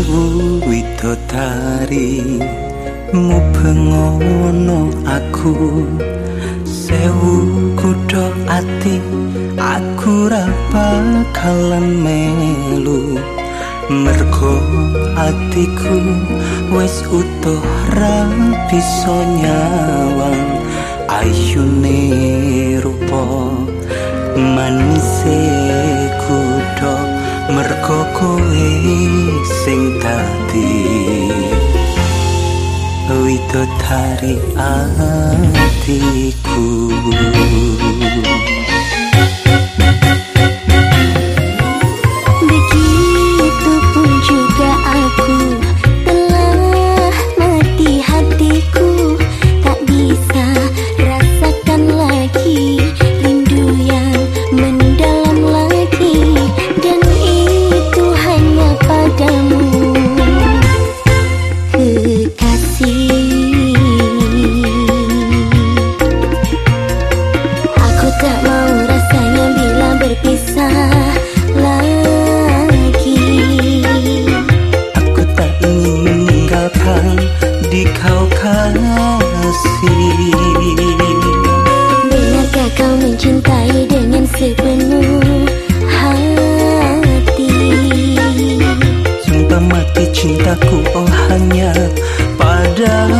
sewu widodari mubeng ngono aku. Sewu kudo ati aku ra bakalan melu. Mergo atiku wis utuh ra bisa nyawang ayune rupa manis mergo kowe sing dadi widodari atiku down.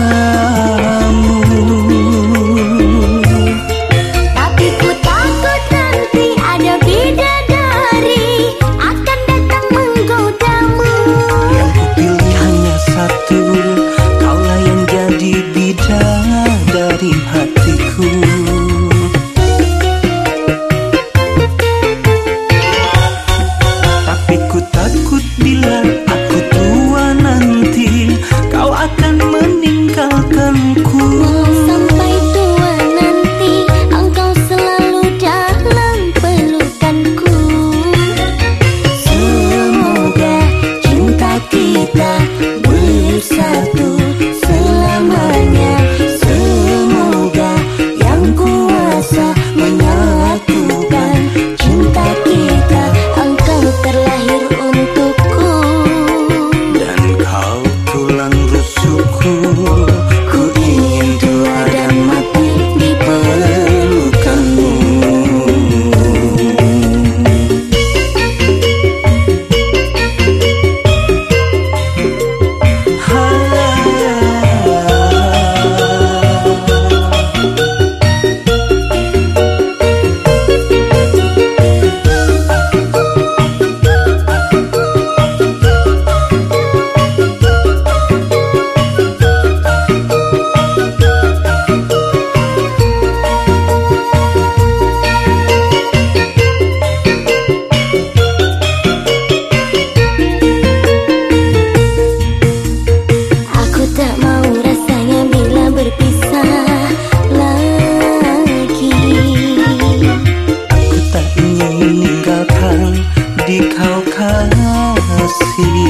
di kau kasih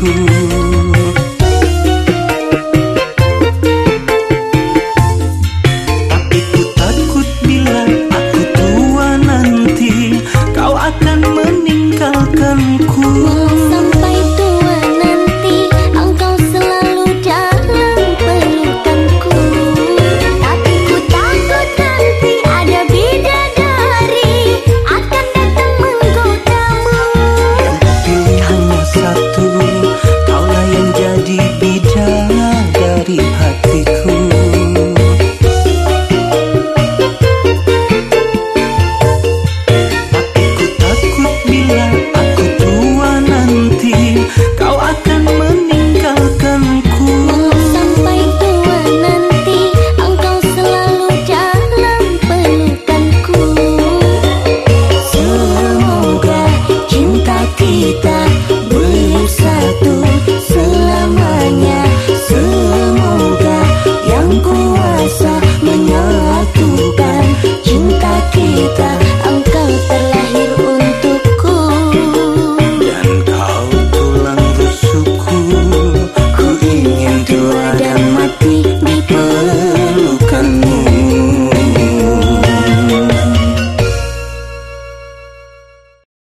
who hidang dari hati.